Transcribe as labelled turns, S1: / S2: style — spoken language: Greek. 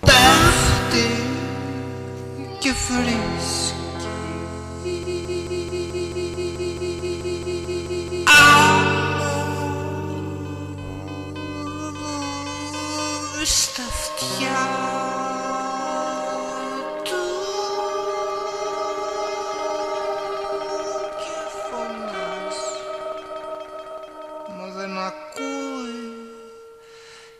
S1: Τάχτη και φρίσκη στα αυτιά.